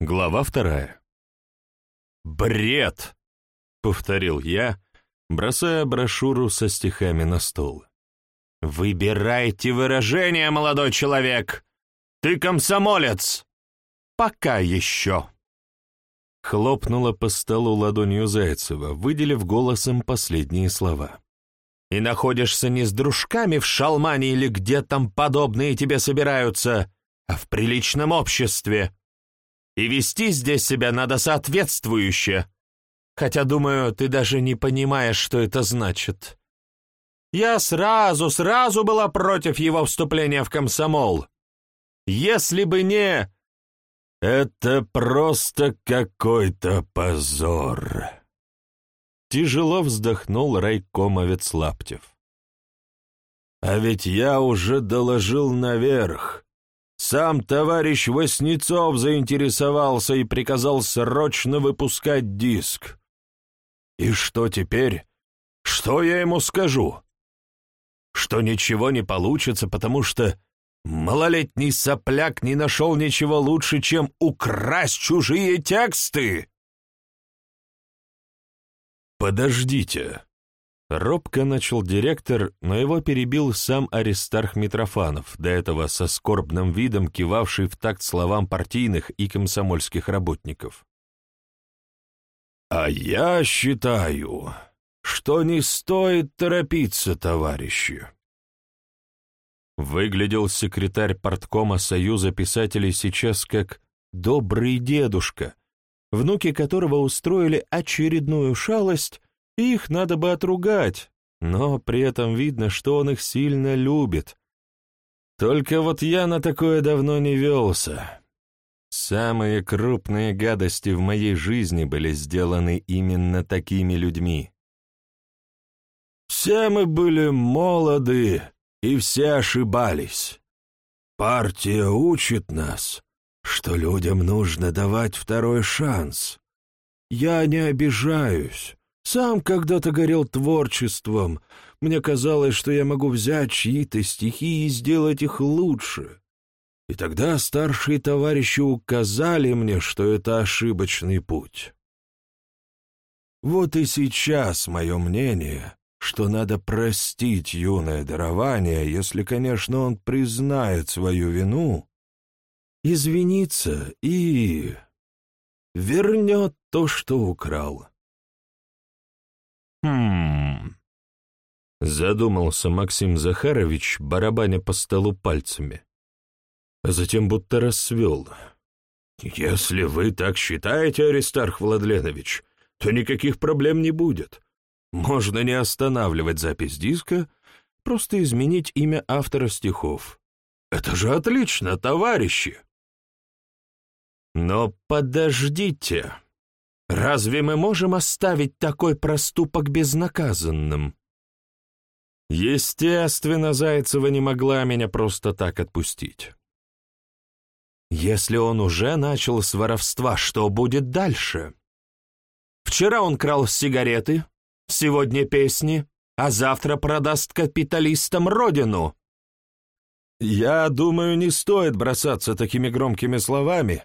Глава вторая. «Бред!» — повторил я, бросая брошюру со стихами на стол. «Выбирайте выражение, молодой человек! Ты комсомолец! Пока еще!» Хлопнула по столу ладонью Зайцева, выделив голосом последние слова. «И находишься не с дружками в шалмане или где там подобные тебе собираются, а в приличном обществе. И вести здесь себя надо соответствующе. Хотя, думаю, ты даже не понимаешь, что это значит. Я сразу, сразу была против его вступления в комсомол. Если бы не... Это просто какой-то позор. Тяжело вздохнул райкомовец Лаптев. А ведь я уже доложил наверх. Сам товарищ Васнецов заинтересовался и приказал срочно выпускать диск. И что теперь? Что я ему скажу? Что ничего не получится, потому что малолетний сопляк не нашел ничего лучше, чем украсть чужие тексты? Подождите. Робко начал директор, но его перебил сам Аристарх Митрофанов, до этого со скорбным видом кивавший в такт словам партийных и комсомольских работников. «А я считаю, что не стоит торопиться, товарищи». Выглядел секретарь парткома Союза писателей сейчас как «добрый дедушка», внуки которого устроили очередную шалость их надо бы отругать, но при этом видно, что он их сильно любит. Только вот я на такое давно не велся. Самые крупные гадости в моей жизни были сделаны именно такими людьми. Все мы были молоды, и все ошибались. Партия учит нас, что людям нужно давать второй шанс. Я не обижаюсь. Сам когда-то горел творчеством. Мне казалось, что я могу взять чьи-то стихи и сделать их лучше. И тогда старшие товарищи указали мне, что это ошибочный путь. Вот и сейчас мое мнение, что надо простить юное дарование, если, конечно, он признает свою вину, извиниться и вернет то, что украл. «Хм...» — задумался Максим Захарович, барабаня по столу пальцами. А затем будто рассвел. «Если вы так считаете, Аристарх Владленович, то никаких проблем не будет. Можно не останавливать запись диска, просто изменить имя автора стихов. Это же отлично, товарищи!» «Но подождите!» Разве мы можем оставить такой проступок безнаказанным? Естественно, Зайцева не могла меня просто так отпустить. Если он уже начал с воровства, что будет дальше? Вчера он крал сигареты, сегодня песни, а завтра продаст капиталистам родину. Я думаю, не стоит бросаться такими громкими словами,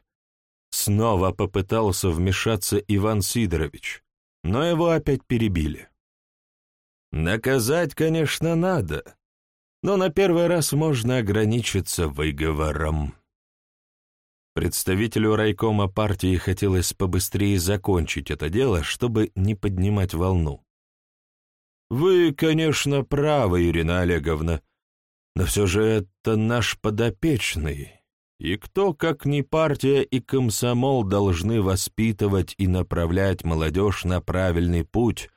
Снова попытался вмешаться Иван Сидорович, но его опять перебили. Наказать, конечно, надо, но на первый раз можно ограничиться выговором. Представителю райкома партии хотелось побыстрее закончить это дело, чтобы не поднимать волну. «Вы, конечно, правы, Ирина Олеговна, но все же это наш подопечный, и кто, как не партия и комсомол, должны воспитывать и направлять молодежь на правильный путь,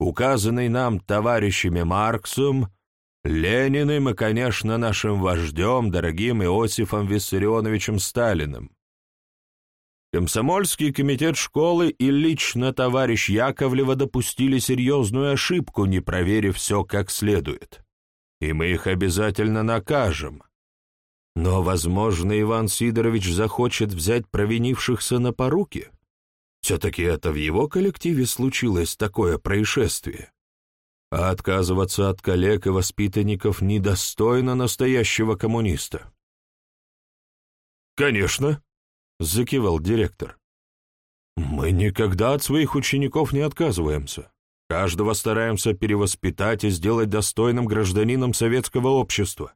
указанный нам товарищами Марксом, Лениным и, конечно, нашим вождем, дорогим Иосифом Виссарионовичем Сталиным. Комсомольский комитет школы и лично товарищ Яковлева допустили серьезную ошибку, не проверив все как следует. И мы их обязательно накажем, но, возможно, Иван Сидорович захочет взять провинившихся на поруки. Все-таки это в его коллективе случилось такое происшествие. А отказываться от коллег и воспитанников недостойно настоящего коммуниста. «Конечно», — закивал директор. «Мы никогда от своих учеников не отказываемся. Каждого стараемся перевоспитать и сделать достойным гражданином советского общества.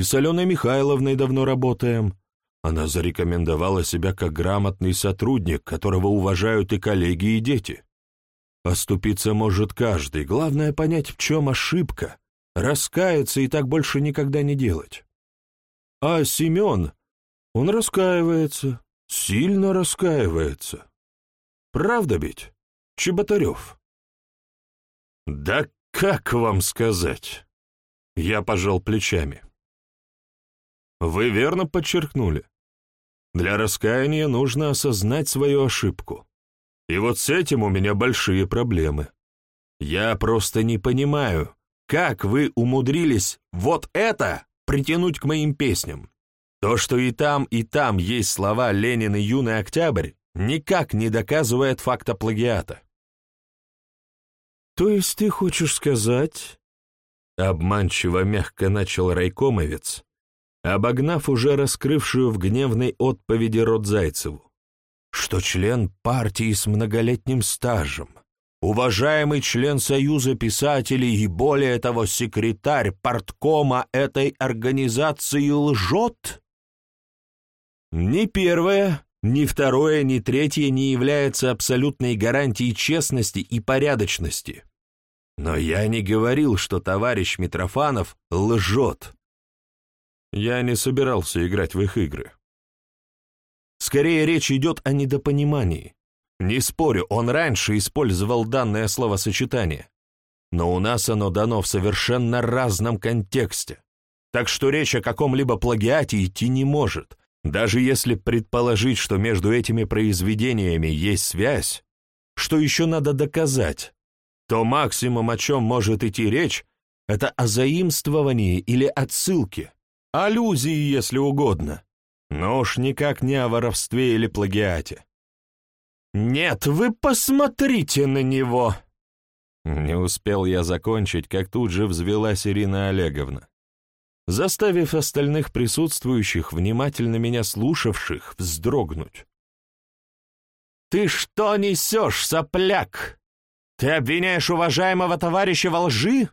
И с Аленой Михайловной давно работаем. Она зарекомендовала себя как грамотный сотрудник, которого уважают и коллеги, и дети. Оступиться может каждый, главное понять, в чем ошибка, раскаяться и так больше никогда не делать. А Семен, он раскаивается, сильно раскаивается. Правда ведь, Чеботарев? Да как вам сказать? Я пожал плечами. Вы верно подчеркнули. Для раскаяния нужно осознать свою ошибку. И вот с этим у меня большие проблемы. Я просто не понимаю, как вы умудрились вот это притянуть к моим песням. То, что и там, и там есть слова «Ленин и юный октябрь», никак не доказывает факта плагиата. «То есть ты хочешь сказать...» Обманчиво мягко начал райкомовец, обогнав уже раскрывшую в гневной отповеди рот Зайцеву что член партии с многолетним стажем, уважаемый член Союза писателей и, более того, секретарь парткома этой организации лжет? Ни первое, ни второе, ни третье не является абсолютной гарантией честности и порядочности. Но я не говорил, что товарищ Митрофанов лжет. Я не собирался играть в их игры. Скорее речь идет о недопонимании. Не спорю, он раньше использовал данное словосочетание, но у нас оно дано в совершенно разном контексте. Так что речь о каком-либо плагиате идти не может, даже если предположить, что между этими произведениями есть связь, что еще надо доказать, то максимум, о чем может идти речь, это о заимствовании или отсылке, аллюзии, если угодно но уж никак не о воровстве или плагиате. «Нет, вы посмотрите на него!» Не успел я закончить, как тут же взвелась Ирина Олеговна, заставив остальных присутствующих, внимательно меня слушавших, вздрогнуть. «Ты что несешь, сопляк? Ты обвиняешь уважаемого товарища во лжи?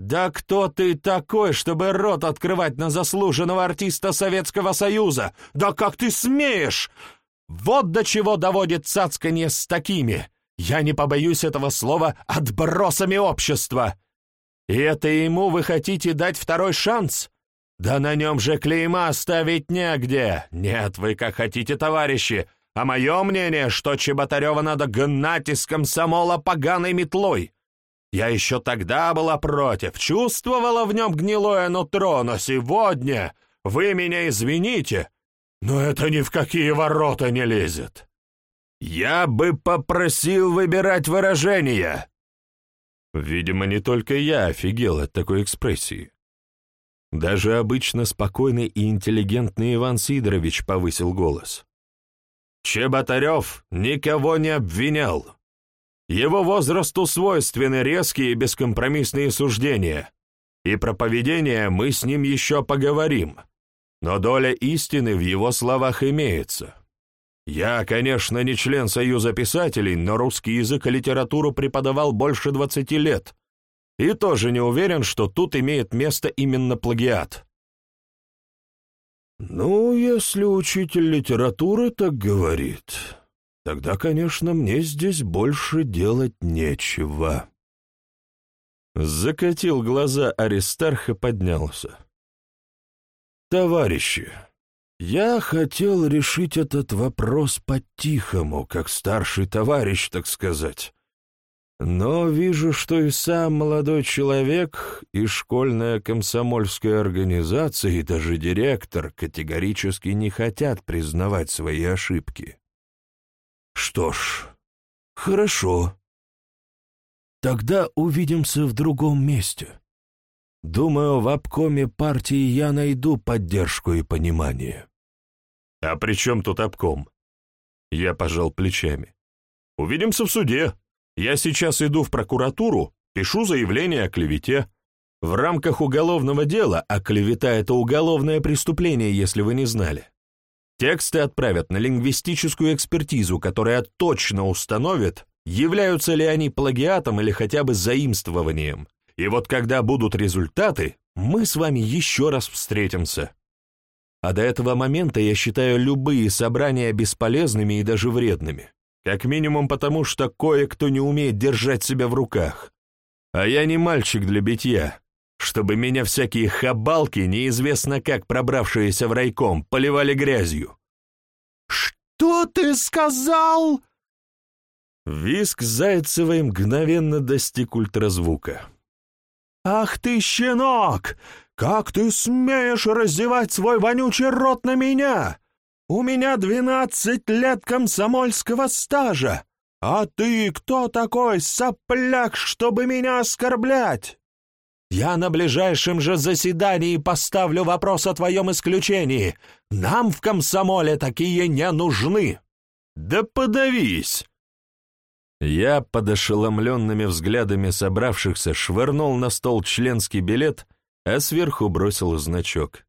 «Да кто ты такой, чтобы рот открывать на заслуженного артиста Советского Союза? Да как ты смеешь? Вот до чего доводит цацканье с такими, я не побоюсь этого слова, отбросами общества. И это ему вы хотите дать второй шанс? Да на нем же клейма оставить негде. Нет, вы как хотите, товарищи, а мое мнение, что Чеботарева надо гнать из комсомола поганой метлой». Я еще тогда была против, чувствовала в нем гнилое нутро, но сегодня, вы меня извините, но это ни в какие ворота не лезет. Я бы попросил выбирать выражения. Видимо, не только я офигел от такой экспрессии. Даже обычно спокойный и интеллигентный Иван Сидорович повысил голос. Чеботарев никого не обвинял. Его возрасту свойственны резкие и бескомпромиссные суждения, и про поведение мы с ним еще поговорим, но доля истины в его словах имеется. Я, конечно, не член Союза писателей, но русский язык и литературу преподавал больше двадцати лет, и тоже не уверен, что тут имеет место именно плагиат. «Ну, если учитель литературы так говорит», Тогда, конечно, мне здесь больше делать нечего. Закатил глаза Аристарх и поднялся. «Товарищи, я хотел решить этот вопрос по-тихому, как старший товарищ, так сказать. Но вижу, что и сам молодой человек, и школьная комсомольская организация, и даже директор категорически не хотят признавать свои ошибки. Что ж, хорошо. Тогда увидимся в другом месте. Думаю, в обкоме партии я найду поддержку и понимание. А при чем тут обком? Я пожал плечами. Увидимся в суде. Я сейчас иду в прокуратуру, пишу заявление о клевете. В рамках уголовного дела, а клевета — это уголовное преступление, если вы не знали. Тексты отправят на лингвистическую экспертизу, которая точно установит, являются ли они плагиатом или хотя бы заимствованием. И вот когда будут результаты, мы с вами еще раз встретимся. А до этого момента я считаю любые собрания бесполезными и даже вредными. Как минимум потому, что кое-кто не умеет держать себя в руках. А я не мальчик для битья, чтобы меня всякие хабалки, неизвестно как пробравшиеся в райком, поливали грязью. «Что ты сказал?» Виск Зайцевой мгновенно достиг ультразвука. «Ах ты, щенок! Как ты смеешь раздевать свой вонючий рот на меня? У меня двенадцать лет комсомольского стажа, а ты кто такой, сопляк, чтобы меня оскорблять?» Я на ближайшем же заседании поставлю вопрос о твоем исключении. Нам в комсомоле такие не нужны. Да подавись! Я под ошеломленными взглядами собравшихся швырнул на стол членский билет, а сверху бросил значок.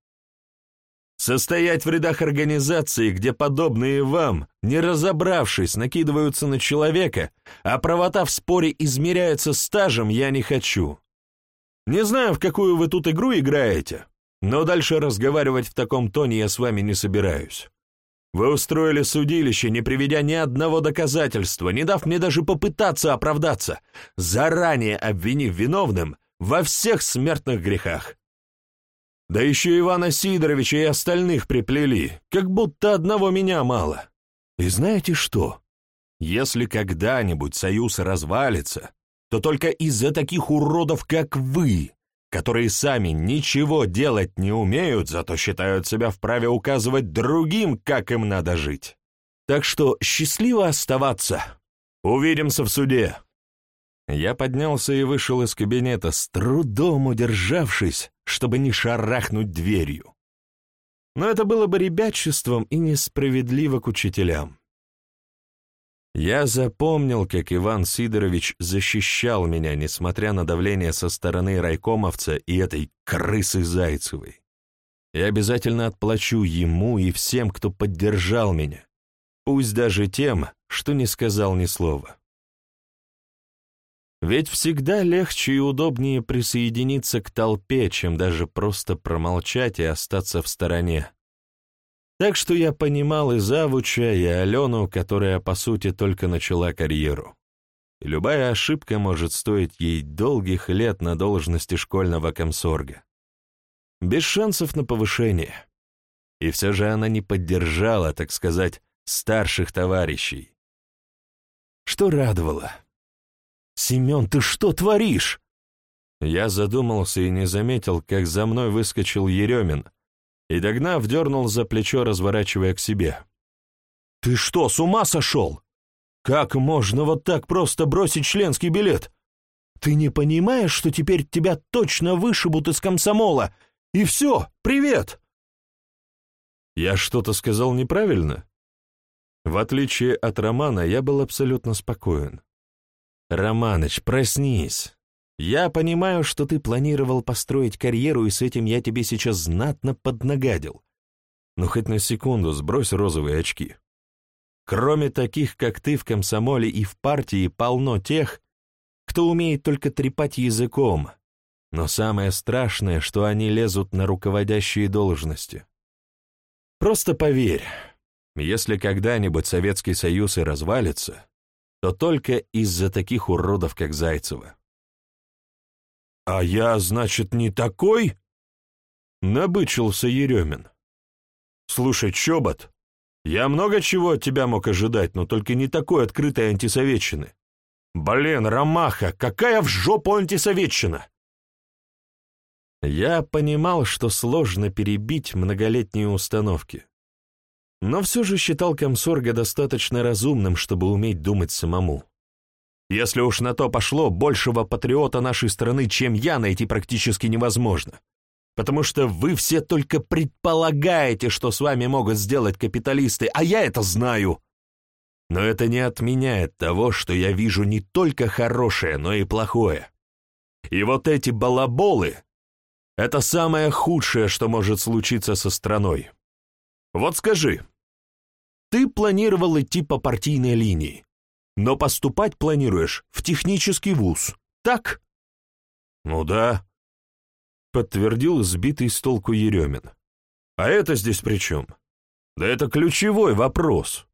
Состоять в рядах организации, где подобные вам, не разобравшись, накидываются на человека, а правота в споре измеряется стажем, я не хочу. Не знаю, в какую вы тут игру играете, но дальше разговаривать в таком тоне я с вами не собираюсь. Вы устроили судилище, не приведя ни одного доказательства, не дав мне даже попытаться оправдаться, заранее обвинив виновным во всех смертных грехах. Да еще Ивана Сидоровича и остальных приплели, как будто одного меня мало. И знаете что? Если когда-нибудь союз развалится, то только из-за таких уродов, как вы, которые сами ничего делать не умеют, зато считают себя вправе указывать другим, как им надо жить. Так что счастливо оставаться. Увидимся в суде. Я поднялся и вышел из кабинета, с трудом удержавшись, чтобы не шарахнуть дверью. Но это было бы ребячеством и несправедливо к учителям. Я запомнил, как Иван Сидорович защищал меня, несмотря на давление со стороны райкомовца и этой крысы Зайцевой. И обязательно отплачу ему и всем, кто поддержал меня, пусть даже тем, что не сказал ни слова. Ведь всегда легче и удобнее присоединиться к толпе, чем даже просто промолчать и остаться в стороне. Так что я понимал и Завуча, и Алену, которая, по сути, только начала карьеру. И любая ошибка может стоить ей долгих лет на должности школьного комсорга. Без шансов на повышение. И все же она не поддержала, так сказать, старших товарищей. Что радовало. «Семен, ты что творишь?» Я задумался и не заметил, как за мной выскочил Еремин — и, догнав, дернул за плечо, разворачивая к себе. «Ты что, с ума сошел? Как можно вот так просто бросить членский билет? Ты не понимаешь, что теперь тебя точно вышибут из комсомола? И все, привет!» Я что-то сказал неправильно? В отличие от Романа, я был абсолютно спокоен. «Романыч, проснись!» Я понимаю, что ты планировал построить карьеру, и с этим я тебе сейчас знатно поднагадил. Но хоть на секунду сбрось розовые очки. Кроме таких, как ты в комсомоле и в партии, полно тех, кто умеет только трепать языком, но самое страшное, что они лезут на руководящие должности. Просто поверь, если когда-нибудь Советский Союз и развалится, то только из-за таких уродов, как Зайцева. «А я, значит, не такой?» — набычился Еремин. «Слушай, Чобот, я много чего от тебя мог ожидать, но только не такой открытой антисоветчины. Блин, Ромаха, какая в жопу антисоветчина!» Я понимал, что сложно перебить многолетние установки, но все же считал комсорга достаточно разумным, чтобы уметь думать самому. Если уж на то пошло, большего патриота нашей страны, чем я, найти практически невозможно. Потому что вы все только предполагаете, что с вами могут сделать капиталисты, а я это знаю. Но это не отменяет того, что я вижу не только хорошее, но и плохое. И вот эти балаболы — это самое худшее, что может случиться со страной. Вот скажи, Ты планировал идти по партийной линии, но поступать планируешь в технический вуз, так? Ну да, подтвердил сбитый с толку Еремин. А это здесь при чем? Да это ключевой вопрос.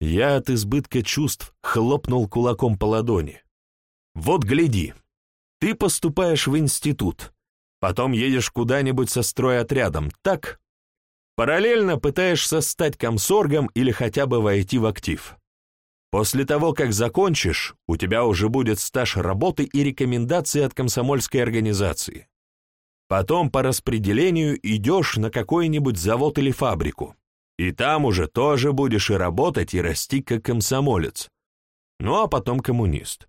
Я от избытка чувств хлопнул кулаком по ладони. Вот гляди, ты поступаешь в институт, потом едешь куда-нибудь со стройотрядом, так? Параллельно пытаешься стать комсоргом или хотя бы войти в актив. После того, как закончишь, у тебя уже будет стаж работы и рекомендации от комсомольской организации. Потом по распределению идешь на какой-нибудь завод или фабрику. И там уже тоже будешь и работать, и расти как комсомолец. Ну а потом коммунист.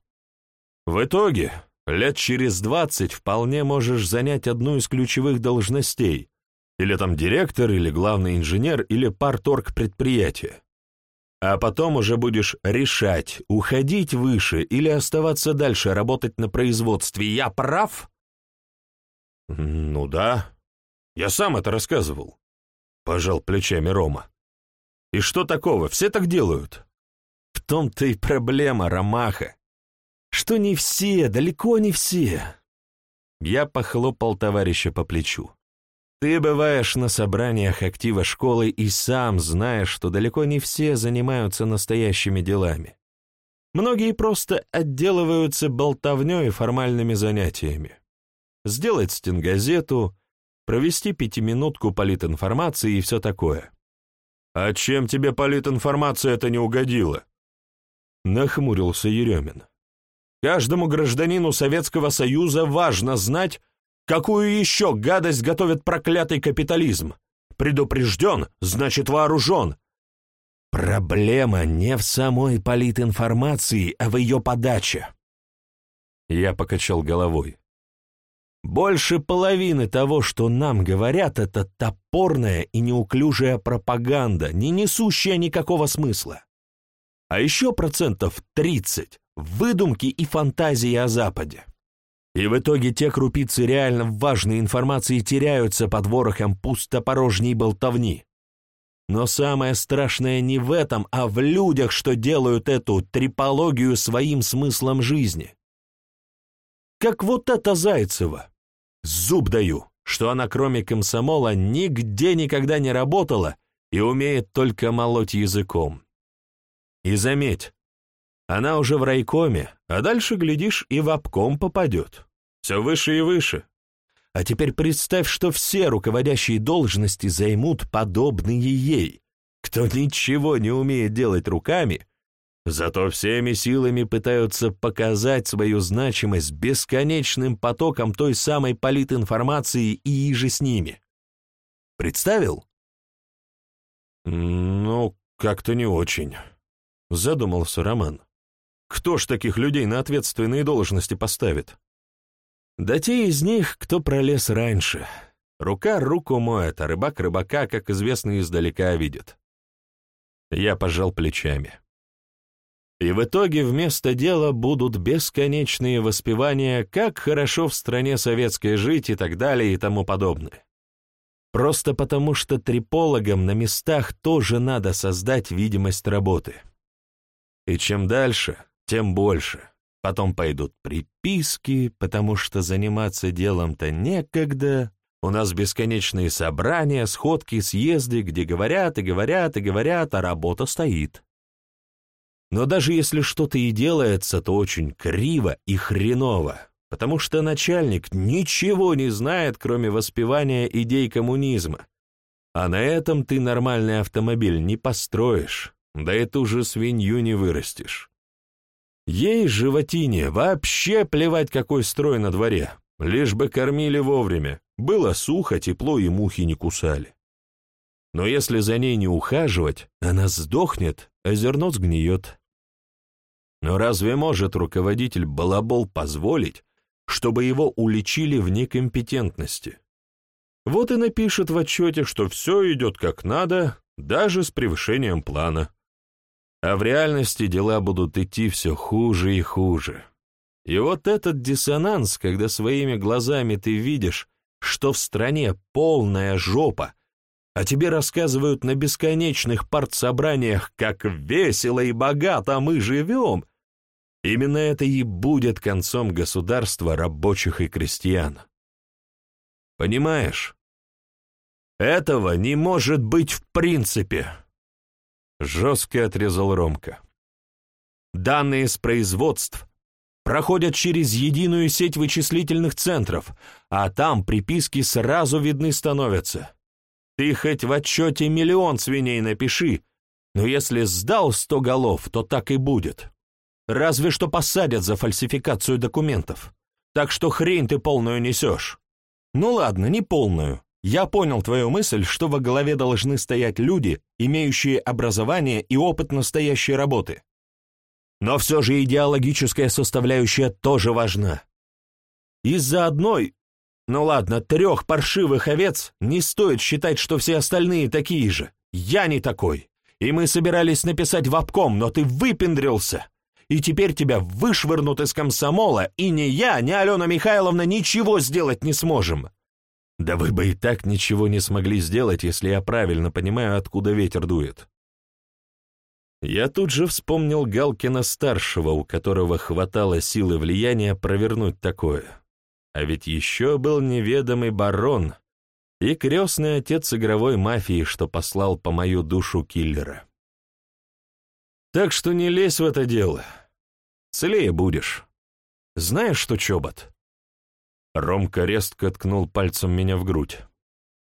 В итоге, лет через двадцать вполне можешь занять одну из ключевых должностей, или там директор, или главный инженер, или парторг предприятия. А потом уже будешь решать, уходить выше или оставаться дальше работать на производстве. Я прав? Ну да. Я сам это рассказывал. Пожал плечами Рома. И что такого? Все так делают. В том-то и проблема, Ромаха. Что не все, далеко не все. Я похлопал товарища по плечу. Ты бываешь на собраниях актива школы и сам знаешь, что далеко не все занимаются настоящими делами. Многие просто отделываются болтовнёй и формальными занятиями. Сделать стенгазету, провести пятиминутку политинформации и все такое. «А чем тебе политинформация это не угодила?» Нахмурился Еремин. «Каждому гражданину Советского Союза важно знать, Какую еще гадость готовит проклятый капитализм? Предупрежден, значит вооружен. Проблема не в самой политинформации, а в ее подаче. Я покачал головой. Больше половины того, что нам говорят, это топорная и неуклюжая пропаганда, не несущая никакого смысла. А еще процентов 30 — выдумки и фантазии о Западе. И в итоге те крупицы реально важной информации теряются под ворохом пустопорожней болтовни. Но самое страшное не в этом, а в людях, что делают эту трипологию своим смыслом жизни. Как вот эта Зайцева. Зуб даю, что она кроме комсомола нигде никогда не работала и умеет только молоть языком. И заметь, она уже в райкоме, а дальше, глядишь, и в обком попадет. Все выше и выше. А теперь представь, что все руководящие должности займут подобные ей, кто ничего не умеет делать руками, зато всеми силами пытаются показать свою значимость бесконечным потоком той самой политинформации и иже с ними. Представил? Ну, как-то не очень, задумался Роман. Кто ж таких людей на ответственные должности поставит? Да те из них, кто пролез раньше. Рука руку моет, а рыбак рыбака, как известно, издалека видит. Я пожал плечами. И в итоге вместо дела будут бесконечные воспевания, как хорошо в стране советской жить и так далее и тому подобное. Просто потому, что трипологам на местах тоже надо создать видимость работы. И чем дальше, тем больше. Потом пойдут приписки, потому что заниматься делом-то некогда. У нас бесконечные собрания, сходки, съезды, где говорят и говорят и говорят, а работа стоит. Но даже если что-то и делается, то очень криво и хреново, потому что начальник ничего не знает, кроме воспевания идей коммунизма. А на этом ты нормальный автомобиль не построишь, да и ту же свинью не вырастешь. Ей, животине, вообще плевать, какой строй на дворе, лишь бы кормили вовремя, было сухо, тепло и мухи не кусали. Но если за ней не ухаживать, она сдохнет, а зерно сгниет. Но разве может руководитель балабол позволить, чтобы его уличили в некомпетентности? Вот и напишет в отчете, что все идет как надо, даже с превышением плана. А в реальности дела будут идти все хуже и хуже. И вот этот диссонанс, когда своими глазами ты видишь, что в стране полная жопа, а тебе рассказывают на бесконечных партсобраниях, как весело и богато мы живем, именно это и будет концом государства рабочих и крестьян. Понимаешь? Этого не может быть в принципе. Жестко отрезал Ромка. Данные с производств проходят через единую сеть вычислительных центров, а там приписки сразу видны становятся. Ты хоть в отчете миллион свиней напиши, но если сдал сто голов, то так и будет. Разве что посадят за фальсификацию документов. Так что хрень ты полную несешь. Ну ладно, не полную. Я понял твою мысль, что во главе должны стоять люди, имеющие образование и опыт настоящей работы. Но все же идеологическая составляющая тоже важна. Из-за одной, ну ладно, трех паршивых овец не стоит считать, что все остальные такие же. Я не такой. И мы собирались написать в обком, но ты выпендрился. И теперь тебя вышвырнут из комсомола, и ни я, ни Алена Михайловна ничего сделать не сможем. Да вы бы и так ничего не смогли сделать, если я правильно понимаю, откуда ветер дует. Я тут же вспомнил Галкина-старшего, у которого хватало силы влияния провернуть такое. А ведь еще был неведомый барон и крестный отец игровой мафии, что послал по мою душу киллера. Так что не лезь в это дело. Целее будешь. Знаешь что, Чобот? Ромка резко ткнул пальцем меня в грудь.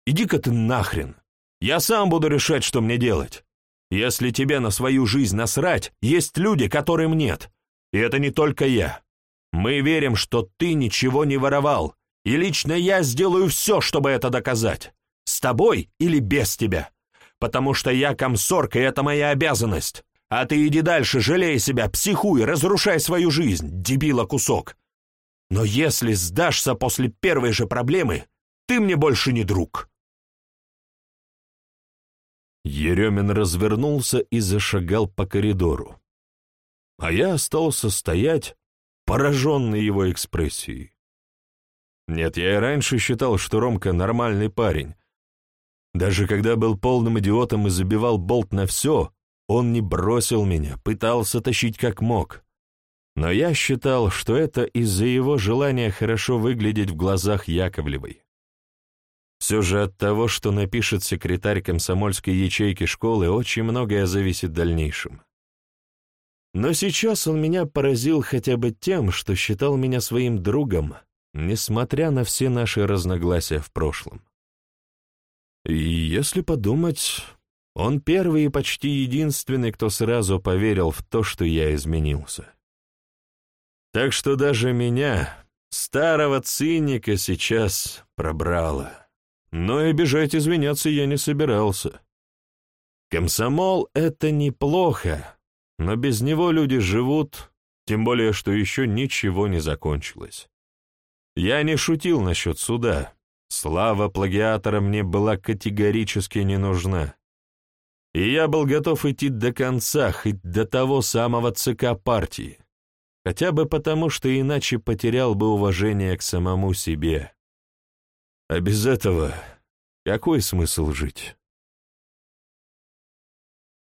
«Иди-ка ты нахрен! Я сам буду решать, что мне делать. Если тебе на свою жизнь насрать, есть люди, которым нет. И это не только я. Мы верим, что ты ничего не воровал, и лично я сделаю все, чтобы это доказать. С тобой или без тебя. Потому что я комсорг, и это моя обязанность. А ты иди дальше, жалей себя, психуй, разрушай свою жизнь, дебила кусок. Но если сдашься после первой же проблемы, ты мне больше не друг. Еремин развернулся и зашагал по коридору. А я остался стоять, пораженный его экспрессией. Нет, я и раньше считал, что Ромка нормальный парень. Даже когда был полным идиотом и забивал болт на все, он не бросил меня, пытался тащить как мог. Но я считал, что это из-за его желания хорошо выглядеть в глазах Яковлевой. Все же от того, что напишет секретарь комсомольской ячейки школы, очень многое зависит в дальнейшем. Но сейчас он меня поразил хотя бы тем, что считал меня своим другом, несмотря на все наши разногласия в прошлом. И если подумать, он первый и почти единственный, кто сразу поверил в то, что я изменился. Так что даже меня, старого циника, сейчас пробрало. Но и бежать извиняться я не собирался. Комсомол — это неплохо, но без него люди живут, тем более, что еще ничего не закончилось. Я не шутил насчет суда. Слава плагиатора мне была категорически не нужна. И я был готов идти до конца, хоть до того самого ЦК партии хотя бы потому, что иначе потерял бы уважение к самому себе. А без этого какой смысл жить?